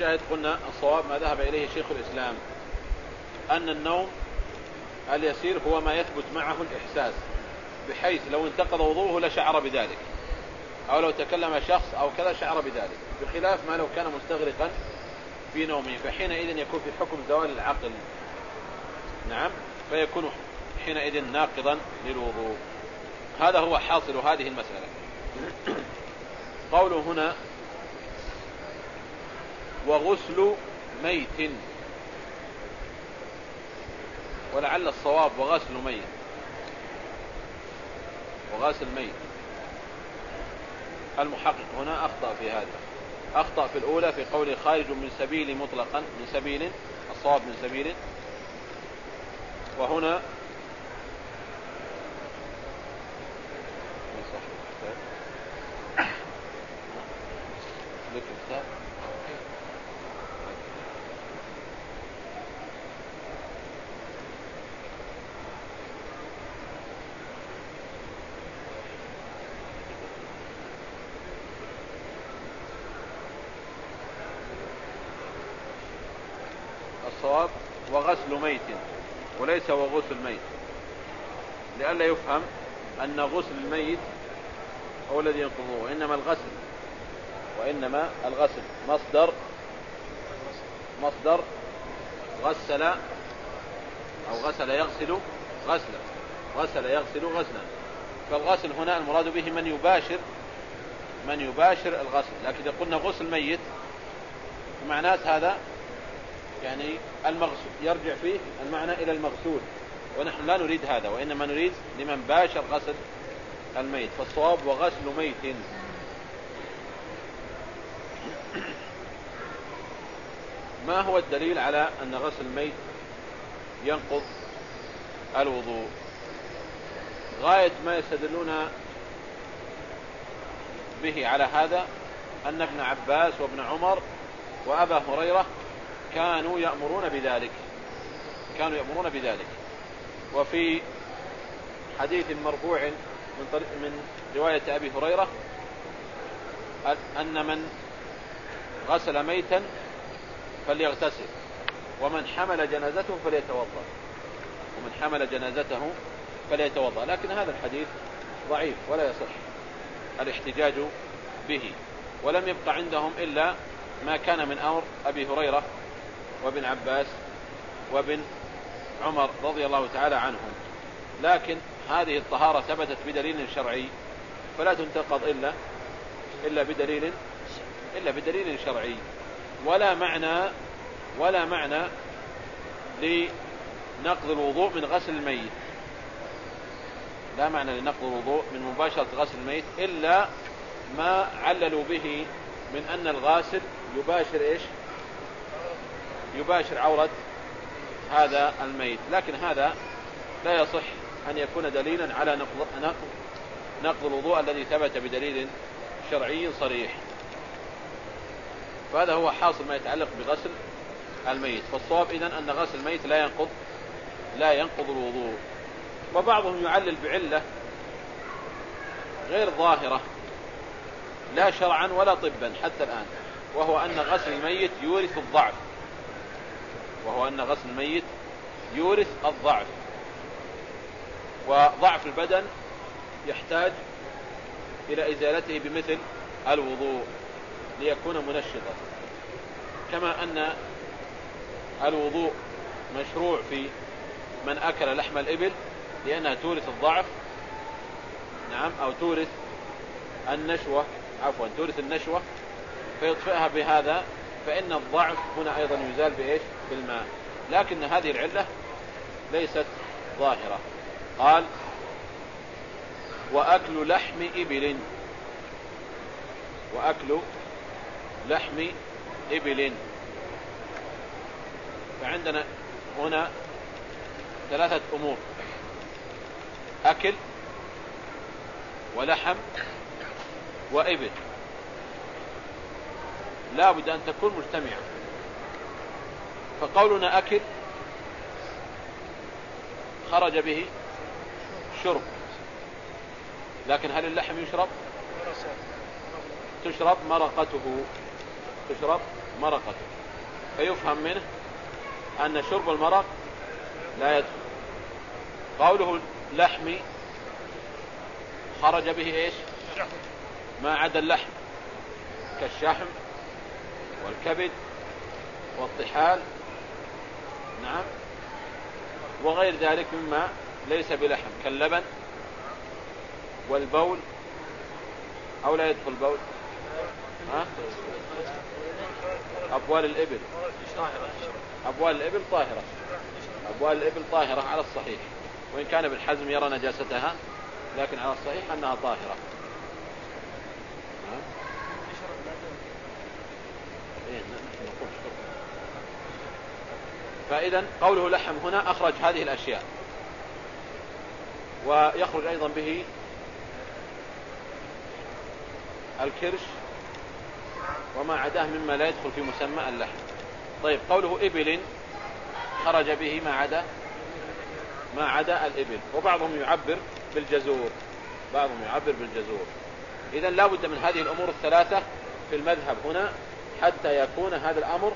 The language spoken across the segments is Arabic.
الشاهد قلنا الصواب ما ذهب إليه شيخ الإسلام أن النوم اليسير هو ما يثبت معه الإحساس بحيث لو انتقض وضوءه لشعر بذلك أو لو تكلم شخص أو كذا شعر بذلك بخلاف ما لو كان مستغرقا في نومه فحينئذ يكون في حكم زوال العقل. نعم فيكون حينئذ ناقضا للوضوء. هذا هو حاصل هذه المسألة. قوله هنا وغسل ميت. ولعل الصواب وغسل ميت. وغسل ميت. المحقق هنا أخطأ في هذا. أخطأ في الأولى في قول خارج من سبيل مطلقا من سبيل الصواب من سبيل. وهنا الصواب وغسل ميت وليس وغسل ميت. لئلا يفهم أن غسل الميت هو الذي ينقضه وإنما الغسل وإنما الغسل. مصدر مصدر غسل أو غسل يغسل غسلا غسل يغسل غسلا. فالغسل هنا المراد به من يباشر من يباشر الغسل. لكن إذا قلنا غسل ميت معنات هذا يعني المغسول يرجع فيه المعنى إلى المغسول. ونحن لا نريد هذا وإنما نريد لمن باشر غسل الميت فالصواب وغسل ميت. ما هو الدليل على أن غسل الميت ينقض الوضوء؟ غاية ما يستدلون به على هذا أن ابن عباس وابن عمر وأبا هريرة كانوا يأمرون بذلك. كانوا يأمرون بذلك. وفي حديث مرفوع من, طريق من رواية أبي هريرة أن من غسل ميتا فليغتسل ومن حمل جنازته فليتوضأ. ومن حمل جنازته فليتوضأ. لكن هذا الحديث ضعيف ولا يصح الاحتجاج به. ولم يبقى عندهم إلا ما كان من أمر أبي هريرة وابن عباس وابن عمر رضي الله تعالى عنهم. لكن هذه الطهارة ثبتت بدليل شرعي فلا تنتقض إلا إلا بدليل إلا بدليل شرعي. ولا معنى ولا معنى لنقض الوضوء من غسل الميت. لا معنى لنقض الوضوء من مباشرة غسل الميت إلا ما عللوا به من أن الغاسل يباشر إيش؟ يباشر عورة هذا الميت. لكن هذا لا يصح أن يكون دليلا على نقض, نقض, الوضوء الذي ثبت بدليل شرعي صريح. فهذا هو حاصل ما يتعلق بغسل الميت. فالصواب إذن أن غسل الميت لا ينقض لا ينقض الوضوء. وبعضهم يعلل بعلة غير ظاهرة لا شرعا ولا طبا حتى الآن وهو أن غسل الميت يورث الضعف. وهو أن غسل الميت يورث الضعف. وضعف البدن يحتاج إلى إزالته بمثل الوضوء ليكون منشطا كما أن الوضوء مشروع في من أكل لحم الإبل لأنها تورث الضعف. نعم أو تورث النشوة عفوا تورث النشوة فيطفئها بهذا فإن الضعف هنا أيضا يزال بإيش؟ بالماء. لكن هذه العلة ليست ظاهرة. قال وأكل لحم إبل. وأكل لحم إبل. فعندنا هنا ثلاثة أمور أكل ولحم وإبل. لا بد أن تكون مجتمعة. فقولنا أكل. خرج به شرب. لكن هل اللحم يشرب؟ تشرب مرقته. تشرب مرقته. فيفهم منه أن شرب المرق لا يدخل. قوله لحمي خرج به إيش؟ ما عدا اللحم كالشحم والكبد والطحال نعم. وغير ذلك مما ليس بلحم كاللبن والبول. أو لا يدخل البول؟ ها؟ أبوال الإبل. أبوال الإبل طاهرة. أبوال الإبل طاهرة على الصحيح. وإن كان ابن حزم يرى نجاستها لكن على الصحيح أنها طاهرة. فإذا قوله لحم هنا أخرج هذه الأشياء. ويخرج أيضا به الكرش وما عداه مما لا يدخل في مسمى اللحم. طيب قوله إبل خرج به ما عدا ما عدا الإبل. وبعضهم يعبر بالجزور. بعضهم يعبر بالجزور. إذا لا بد من هذه الأمور الثلاثة في المذهب هنا حتى يكون هذا الأمر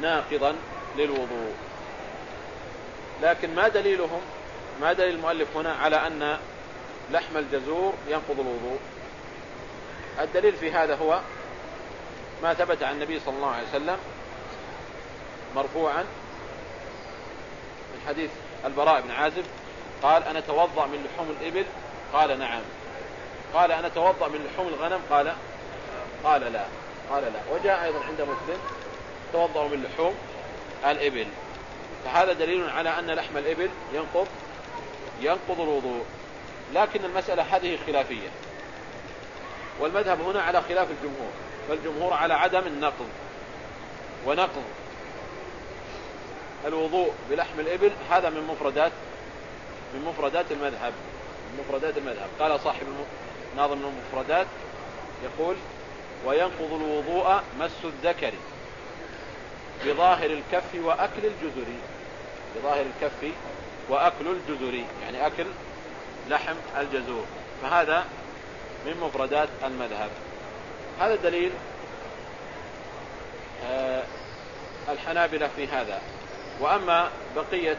ناقضا. للوضوء. لكن ما دليلهم؟ ما دليل المؤلف هنا على أن لحم الجزور ينقض الوضوء. الدليل في هذا هو ما ثبت عن النبي صلى الله عليه وسلم مرفوعا من حديث البراء بن عازب قال أنا توضأ من لحوم الإبل؟ قال نعم. قال أنا توضأ من لحوم الغنم؟ قال قال لا. قال لا. وجاء أيضا عند مسلم توضأ من لحوم الإبل. فهذا دليل على أن لحم الإبل ينقض ينقض الوضوء. لكن المسألة هذه خلافية. والمذهب هنا على خلاف الجمهور. فالجمهور على عدم النقض. ونقض الوضوء بلحم الإبل هذا من مفردات من مفردات المذهب. من مفردات المذهب. قال صاحب ناظم المفردات يقول وينقض الوضوء مس الذكر. بظاهر الكف وأكل الجزر بظاهر الكف وأكل الجزر يعني أكل لحم الجزور. فهذا من مفردات المذهب. هذا دليل آه الحنابلة في هذا. وأما بقية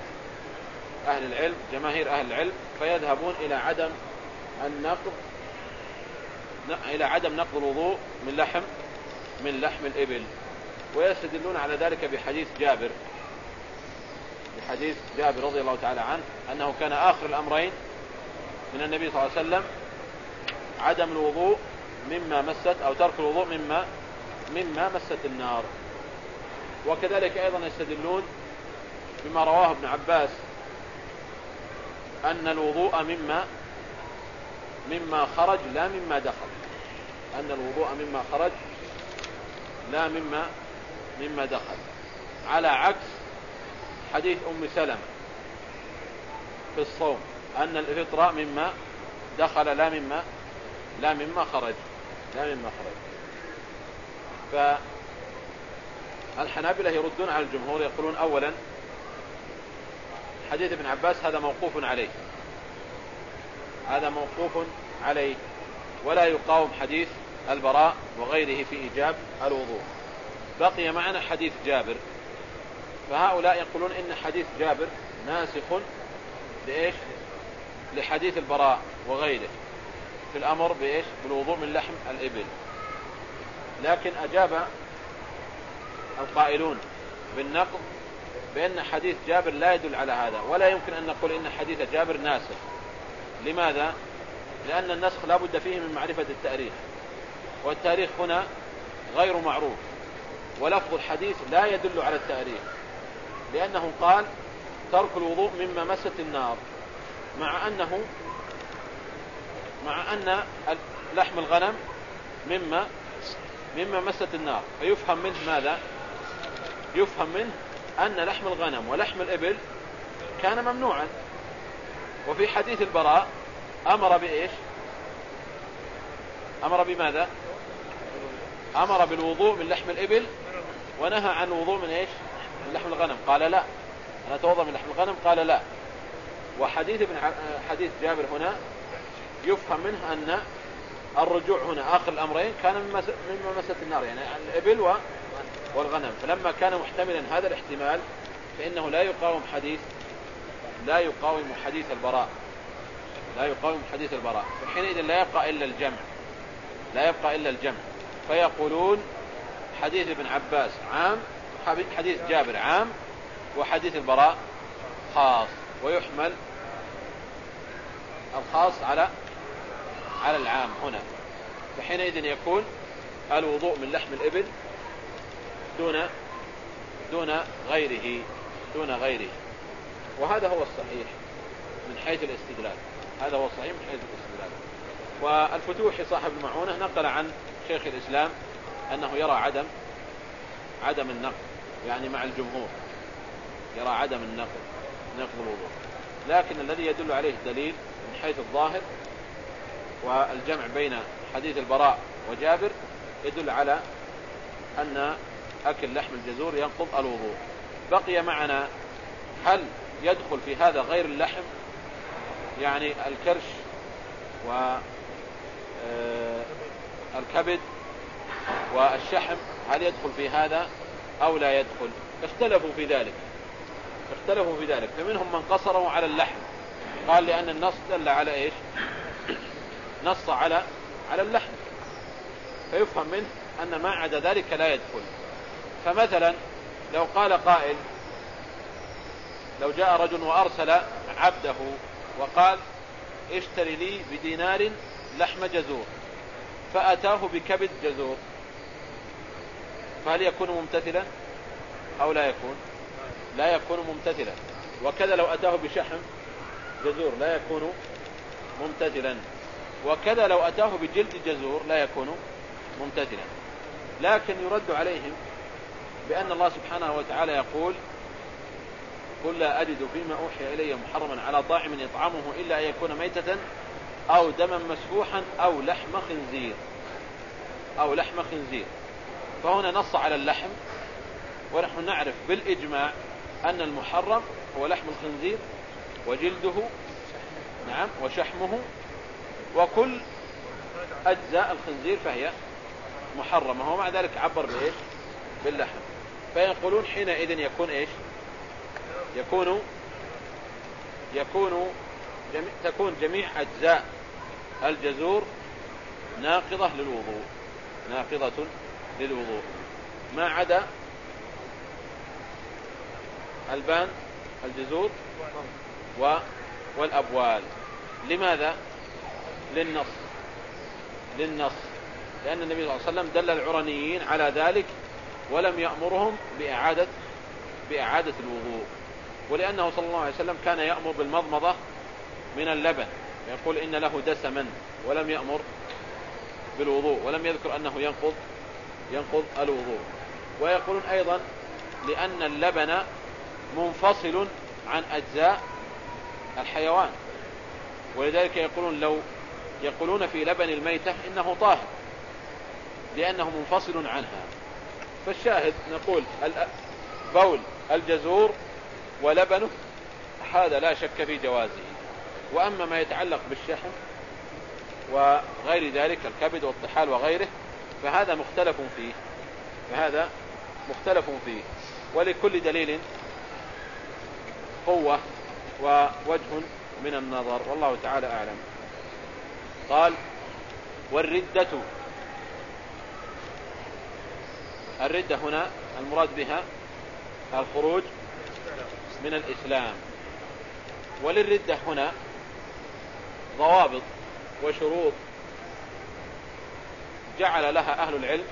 أهل العلم جماهير أهل العلم فيذهبون إلى عدم النقض إلى عدم نقض الوضوء من لحم من لحم الإبل. ويستدلون على ذلك بحديث جابر بحديث جابر رضي الله تعالى عنه أنه كان آخر الأمرين من النبي صلى الله عليه وسلم عدم الوضوء مما مست أو ترك الوضوء مما مما مست النار. وكذلك أيضا يستدلون بما رواه ابن عباس أن الوضوء مما مما خرج لا مما دخل. أن الوضوء مما خرج لا مما مما دخل. على عكس حديث أم سلمة في الصوم أن الفطرة مما دخل لا مما لا مما خرج لا مما خرج. فالحنابلة يردون على الجمهور يقولون أولا حديث ابن عباس هذا موقوف عليه. هذا موقوف عليه. ولا يقاوم حديث البراء وغيره في إيجاب الوضوء. بقي معنا حديث جابر. فهؤلاء يقولون إن حديث جابر ناسخ لإيش لحديث البراء وغيره. في الأمر بإيش؟ بالوضوء من لحم الإبل. لكن أجاب القائلون بالنقض بأن حديث جابر لا يدل على هذا ولا يمكن أن نقول إن حديث جابر ناسخ. لماذا؟ لأن النسخ لا بد فيه من معرفة التاريخ والتاريخ هنا غير معروف. ولفظ الحديث لا يدل على التأريخ لأنه قال ترك الوضوء مما مست النار مع أنه مع أن لحم الغنم مما مما مست النار فيفهم منه ماذا؟ يفهم منه أن لحم الغنم ولحم الإبل كان ممنوعا. وفي حديث البراء أمر بإيش؟ أمر بماذا؟ أمر بالوضوء من لحم الإبل ونهى عن الوضوء من إيش؟ من لحم الغنم. قال لا. أنا توضى من لحم الغنم؟ قال لا. وحديث ابن حديث جابر هنا يفهم منه أن الرجوع هنا آخر الأمرين كان مما مست النار يعني الإبل والغنم. فلما كان محتملا هذا الاحتمال فإنه لا يقاوم حديث لا يقاوم حديث البراء. لا يقاوم حديث البراء. فحينئذ لا يبقى إلا الجمع. لا يبقى إلا الجمع. فيقولون حديث ابن عباس عام حديث جابر عام وحديث البراء خاص ويحمل الخاص على على العام هنا. فحينئذ يكون الوضوء من لحم الإبل دون دون غيره دون غيره. وهذا هو الصحيح من حيث الاستدلال. هذا هو الصحيح من حيث الاستدلال. والفتوحي صاحب المعونة نقل عن شيخ الإسلام أنه يرى عدم عدم النقل يعني مع الجمهور يرى عدم النقل نقل الوضوء. لكن الذي يدل عليه الدليل من حيث الظاهر والجمع بين حديث البراء وجابر يدل على أن أكل لحم الجزور ينقض الوضوء. بقي معنا هل يدخل في هذا غير اللحم؟ يعني الكرش و آه، والشحم هل يدخل في هذا أو لا يدخل؟ اختلفوا في ذلك. اختلفوا في ذلك. فمنهم من قصروا على اللحم. قال لأن النص دل على إيش؟ نص على على اللحم. فيفهم منه أن ما عدا ذلك لا يدخل. فمثلا لو قال قائل لو جاء رجل وأرسل عبده وقال اشتري لي بدينار لحم جزور. فأتاه بكبد جزور. فهل يكون ممتثلا أو لا يكون؟ لا يكون ممتثلا. وكذا لو أتاه بشحم جزور لا يكون ممتثلا. وكذا لو أتاه بجلد جزور لا يكون ممتثلا. لكن يرد عليهم بأن الله سبحانه وتعالى يقول قل لا أجد فيما أوحي إلي محرما على طاعم يطعمه إلا أن يكون ميتة أو دما مسفوحا أو لحم خنزير. أو لحم خنزير. فهنا نص على اللحم ونحن نعرف بالإجماع أن المحرم هو لحم الخنزير وجلده نعم وشحمه وكل أجزاء الخنزير فهي محرمة. ومع ذلك عبر بإيش؟ باللحم. فيقولون حينئذ يكون إيش؟ يكون يكون جميع تكون جميع أجزاء الجزور ناقضة للوضوء ناقضة للوضوء. ما عدا البان الجزور و والأبوال. لماذا؟ للنص. للنص. لأن النبي صلى الله عليه وسلم دل العرنيين على ذلك ولم يأمرهم بإعادة بإعادة الوضوء. ولأنه صلى الله عليه وسلم كان يأمر بالمضمضة من اللبن. يقول إن له دسما ولم يأمر بالوضوء. ولم يذكر أنه ينقض ينقض الوضوء. ويقولون أيضا لأن اللبن منفصل عن أجزاء الحيوان. ولذلك يقولون لو يقولون في لبن الميتة إنه طاهر لأنه منفصل عنها. فالشاهد نقول بول الجزور ولبنه هذا لا شك في جوازه. وأما ما يتعلق بالشحم وغير ذلك الكبد والطحال وغيره فهذا مختلف فيه. فهذا مختلف فيه. ولكل دليل قوة ووجه من النظر. والله تعالى أعلم. قال والردة. الردة هنا المراد بها الخروج من الإسلام. وللردة هنا ضوابط وشروط جعل لها أهل العلم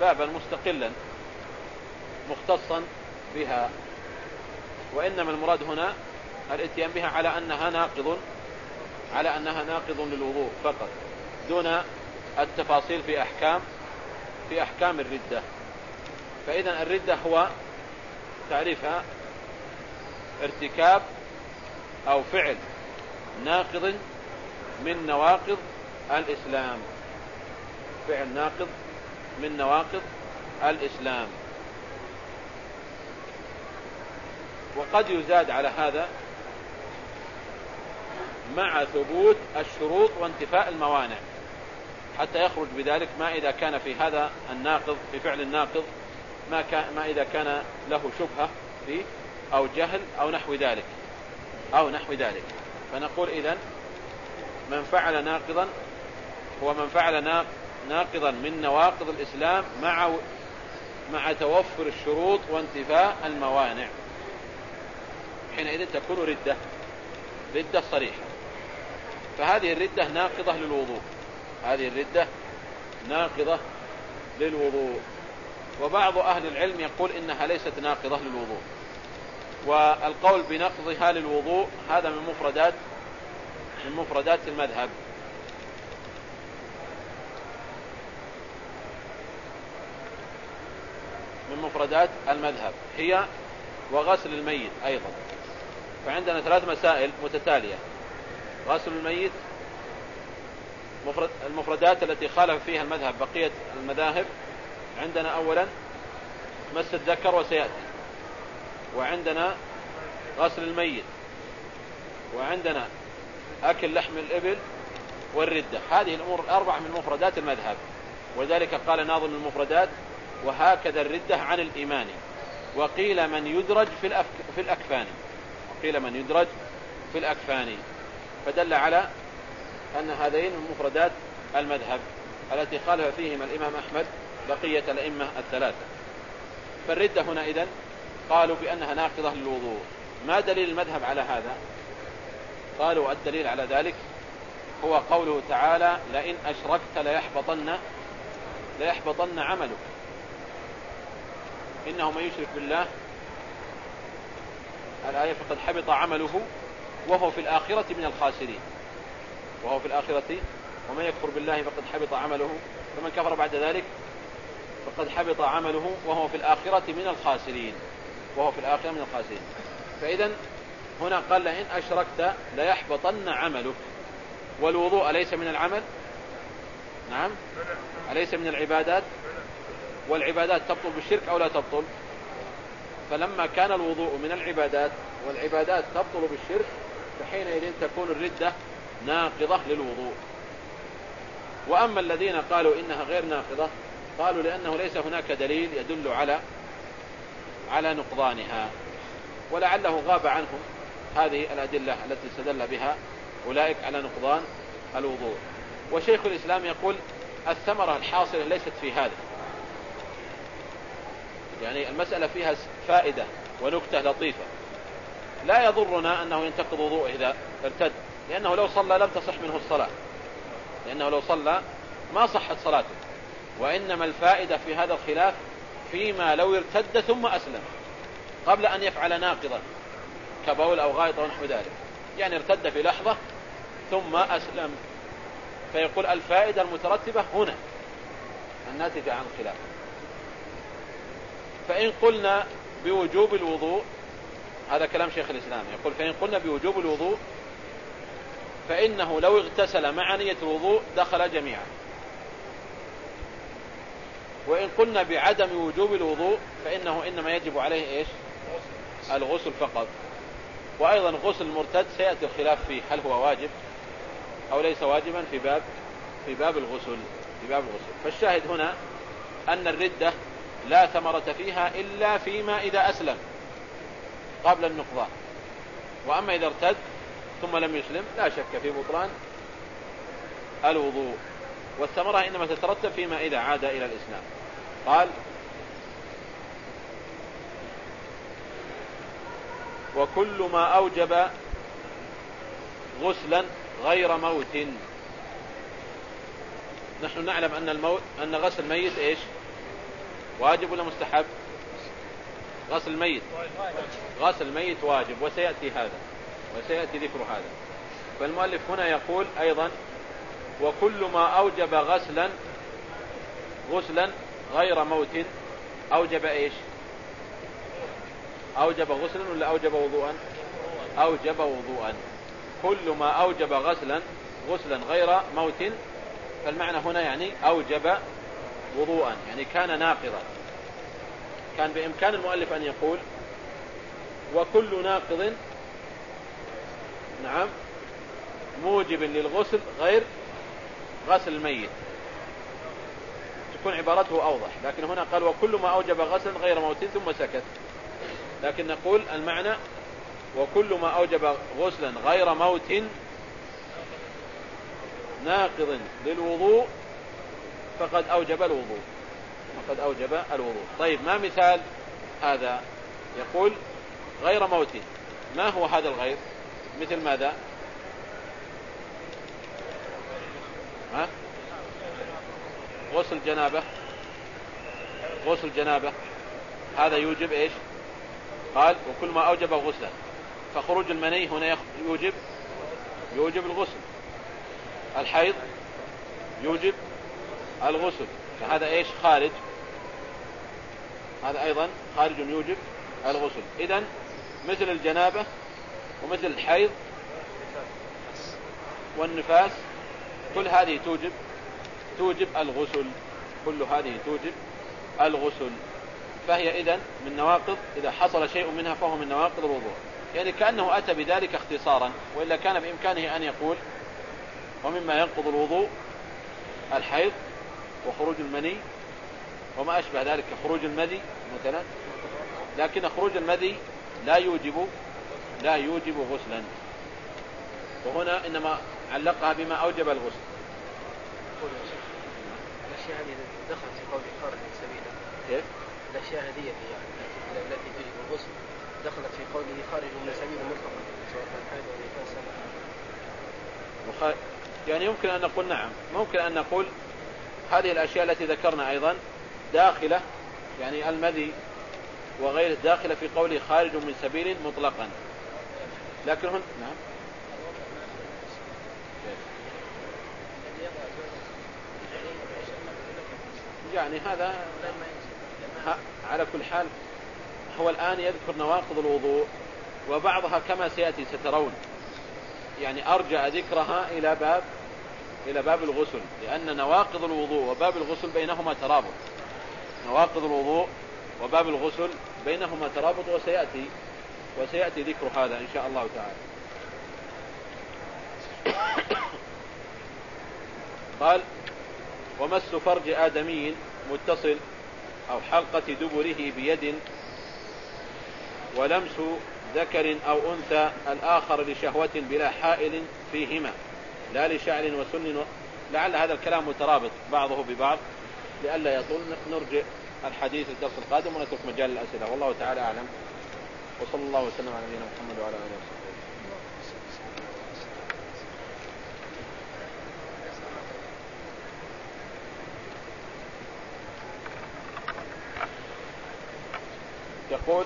بابا مستقلا مختصا بها. وإنما المراد هنا الاتيان بها على أنها ناقض على أنها ناقض للوضوء فقط دون التفاصيل في أحكام في أحكام الردة. فإذا الردة هو تعريفها ارتكاب أو فعل ناقض من نواقض الإسلام. فعل ناقض من نواقض الإسلام. وقد يزاد على هذا مع ثبوت الشروط وانتفاء الموانع حتى يخرج بذلك ما إذا كان في هذا الناقض في فعل الناقض ما, كان ما إذا كان له شبهة فيه أو جهل أو نحو ذلك أو نحو ذلك. فنقول إذن من فعل ناقضا هو من فعل ناقضا من نواقض الإسلام مع مع توفر الشروط وانتفاء الموانع. حينئذ تكون ردة ردة صريحة. فهذه الردة ناقضة للوضوء. هذه الردة ناقضة للوضوء. وبعض أهل العلم يقول إنها ليست ناقضة للوضوء. والقول بنقضها للوضوء هذا من مفردات من مفردات المذهب. من مفردات المذهب. هي وغسل الميت أيضا. فعندنا ثلاث مسائل متتالية. غسل الميت مفرد المفردات التي خالف فيها المذهب بقية المذاهب. عندنا أولا مس الذكر وسيأتي. وعندنا غسل الميت. وعندنا أكل لحم الإبل والردة. هذه الأمور الأربعة من مفردات المذهب. ولذلك قال ناظم المفردات وهكذا الردة عن الإيمان. وقيل من يدرج في, الأفك في الأكفان. وقيل من يدرج في الأكفان. فدل على أن هذين من مفردات المذهب التي خالف فيهما الإمام أحمد بقية الأئمة الثلاثة. فالردة هنا إذن قالوا بأنها ناقضة للوضوء. ما دليل المذهب على هذا؟ قالوا الدليل على ذلك هو قوله تعالى لئن أشركت ليحبطن ليحبطن عملك. إنه من يشرك بالله الآية فقد حبط عمله وهو في الآخرة من الخاسرين. وهو في الآخرة ومن يكفر بالله فقد حبط عمله فمن كفر بعد ذلك فقد حبط عمله وهو في الآخرة من الخاسرين. وهو في الآخرة من الخاسرين. فإذا هنا قال لئن أشركت ليحبطن عملك. والوضوء أليس من العمل؟ نعم. أليس من العبادات؟ والعبادات تبطل بالشرك أو لا تبطل؟ فلما كان الوضوء من العبادات والعبادات تبطل بالشرك فحينئذ تكون الردة ناقضة للوضوء. وأما الذين قالوا إنها غير ناقضة قالوا لأنه ليس هناك دليل يدل على على نقضانها. ولعله غاب عنهم هذه الأدلة التي استدل بها أولئك على نقضان الوضوء. وشيخ الإسلام يقول الثمرة الحاصلة ليست في هذا. يعني المسألة فيها فائدة ونكتة لطيفة. لا يضرنا أنه ينتقض وضوءه إذا ارتد لأنه لو صلى لم تصح منه الصلاة. لأنه لو صلى ما صحت صلاته. وإنما الفائدة في هذا الخلاف فيما لو ارتد ثم أسلم قبل أن يفعل ناقضا كبول أو غائط ونحو ذلك. يعني ارتد في لحظة ثم أسلم. فيقول الفائدة المترتبة هنا الناتجة عن الخلاف. فإن قلنا بوجوب الوضوء هذا كلام شيخ الإسلام يقول فإن قلنا بوجوب الوضوء فإنه لو اغتسل مع نية الوضوء دخل جميعا. وإن قلنا بعدم وجوب الوضوء فإنه إنما يجب عليه إيش؟ الغسل فقط. وأيضا غسل المرتد سيأتي الخلاف فيه هل هو واجب أو ليس واجبا في باب في باب الغسل في باب الغسل. فالشاهد هنا أن الردة لا ثمرة فيها إلا فيما إذا أسلم قبل النقضان وأما إذا ارتد ثم لم يسلم لا شك في بطلان الوضوء. والثمرة إنما تترتب فيما إذا عاد إلى الإسلام. قال وكل ما أوجب غسلا غير موت. نحن نعلم أن الموت أن غسل الميت إيش؟ واجب ولا مستحب؟ غسل الميت. غسل الميت واجب وسيأتي هذا وسيأتي ذكر هذا. فالمؤلف هنا يقول أيضا وكل ما أوجب غسلا غسلا غير موت أوجب إيش؟ أوجب غسلا ولا أوجب وضوءا؟ أوجب وضوءا. كل ما أوجب غسلا غسلا غير موت فالمعنى هنا يعني أوجب وضوءا يعني كان ناقضا. كان بإمكان المؤلف أن يقول وكل ناقض نعم موجب للغسل غير غسل الميت. تكون عبارته أوضح لكن هنا قال وكل ما أوجب غسلا غير موت ثم سكت. لكن نقول المعنى وكل ما أوجب غسلا غير موت ناقض للوضوء فقد أوجب الوضوء. فقد أوجب الوضوء. طيب ما مثال هذا يقول غير موت ما هو هذا الغير؟ مثل ماذا؟ ها؟ غسل جنابة. غسل جنابة. هذا يوجب إيش؟ قال وكل ما أوجب غسلا فخروج المني هنا يوجب يوجب الغسل. الحيض يوجب الغسل. فهذا إيش؟ خارج. هذا أيضا خارج يوجب الغسل. اذا مثل الجنابة ومثل الحيض والنفاس كل هذه توجب توجب الغسل. كل هذه توجب الغسل. فهي إذا من نواقض إذا حصل شيء منها فهو من نواقض الوضوء. يعني كأنه أتى بذلك اختصارا وإلا كان بإمكانه أن يقول ومما ينقض الوضوء الحيض وخروج المني وما أشبه ذلك كخروج المذي مثلا. لكن خروج المذي لا يوجب لا يوجب غسلا. وهنا إنما علقها بما أوجب الغسل. الأشياء هذه دخلت في قول خارج من سبيله. كيف؟ الأشياء هذه يعني التي تجب الغسل. دخلت في قوله خارج من سبيل مطلقا. سواء كان حيض أو نفاسا يعني يمكن أن نقول نعم. ممكن أن نقول هذه الأشياء التي ذكرنا أيضا داخلة يعني المذي وغيره داخلة في قوله خارج من سبيل مطلقا. لكن هن نعم. يعني هذا على كل حال هو الآن يذكر نواقض الوضوء وبعضها كما سيأتي سترون. يعني أرجع ذكرها إلى باب إلى باب الغسل لأن نواقض الوضوء وباب الغسل بينهما ترابط. نواقض الوضوء وباب الغسل بينهما ترابط وسيأتي وسيأتي ذكر هذا إن شاء الله تعالى. قال ومس فرج آدمي متصل أو حلقة دبره بيد ولمس ذكر أو أنثى الآخر لشهوة بلا حائل فيهما. لا لشعر وسن و... لعل هذا الكلام مترابط بعضه ببعض لئلا يطول. نرجع الحديث الدرس القادم ونترك مجال الأسئلة. والله تعالى أعلم. وصلى الله وسلم على نبينا محمد وعلى آله وصحبه يقول